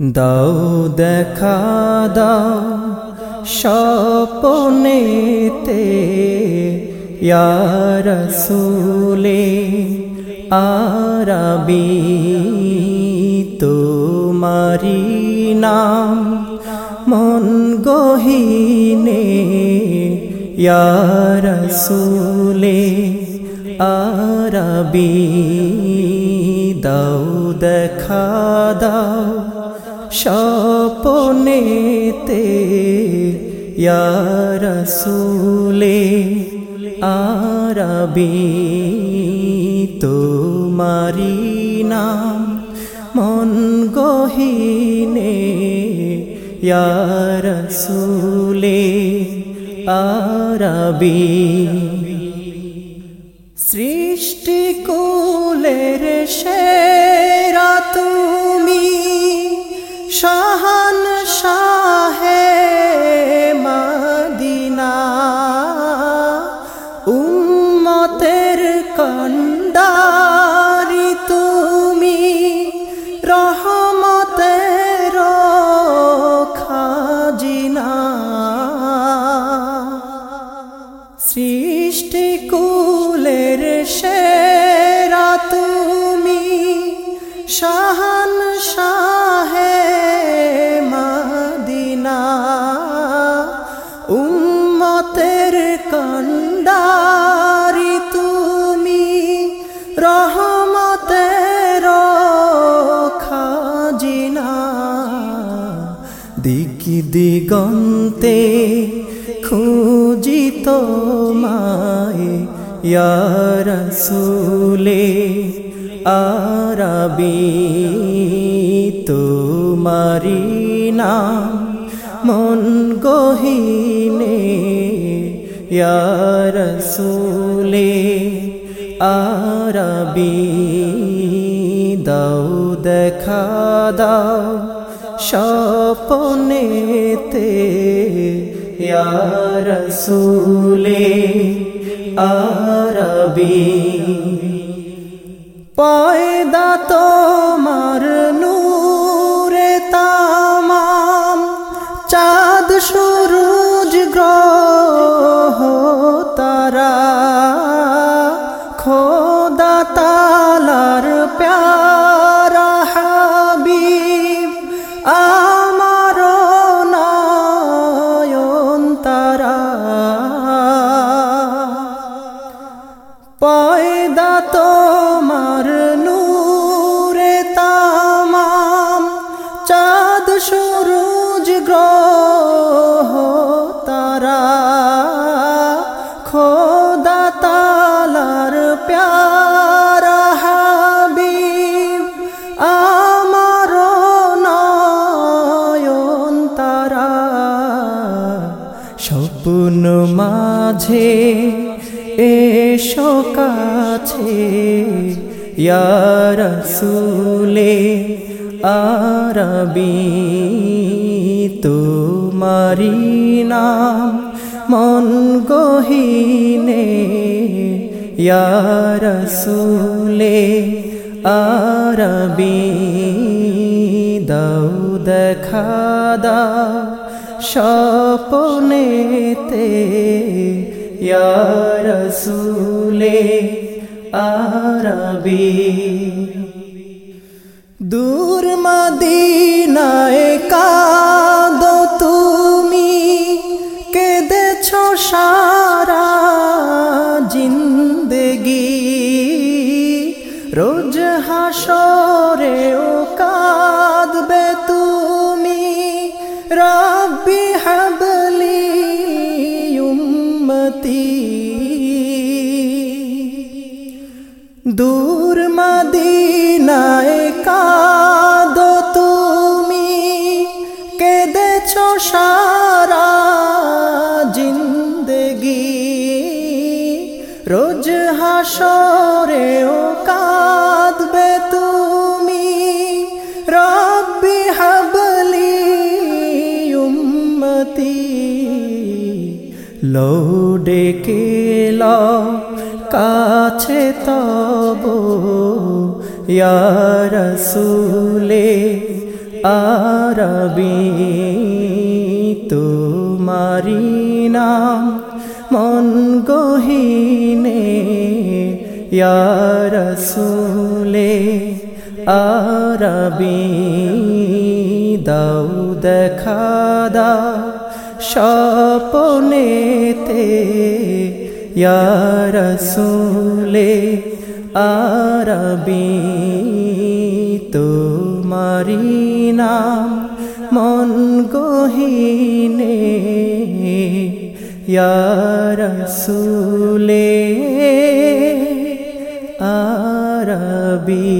দাও দেখা দাও স্বপনেতে রসুলে, আরবি তোমারি নাম, মন গহিনে রসুলে, আরবি দাও দেখা দাও স্বপনেতে রসুলে আরবি তোমারি নাম মন গহিনে রসুলে আরবি। সৃষ্টি কুলের সেরা তুমি শাহান শাহে মদিনা। উম্মতের কন্দারি তুমি রহমতের খাজিনা। সৃষ্টি কুলের সেরা তুমি শাহে দিগন্তে খুঁজিত মায় রসুলে আরবি তোমারি নাম মন গহিনে রসুলে আরবি দাও দেখা দাও। স্বপনেতে রসুলে আরবি। পয়দা তোমার নূরে তামাম চাঁদ সুরুজ গ্রহ পয়দা তোমার নূরে তামাম, চাঁদ সুরুজ গ্রহ তারা, খোদা তালার প্যারা হাবিব আমার নয়ন তারা। স্বপ্ন মাঝে এসো কাছে রসুলে আরবি তোমারি নাম মন গহিনে রসুলে আরবি দাও দেখা দাও স্বপনেতে রসুলে আরবি। দূর মদিনায় কাদ তুমি, কেঁদেছ সারা জিন্দগি। রোজ হাসরে ও কাঁদবে তুমি, রব্বি হাবলি উম্মতি দূর মদিনায় কাদ তুমি কেঁদেছ সারা লোডে কেল কাছে তব রসুলে আরবি তোমারি নাম মন গহিনে ইয়ারসুলে আরবি দাউ দেখা দাও। স্বপনেতে ইয়ারসুলে আরবি তোমারি নাম মন গহিনে ইয়ারসুলে আরবি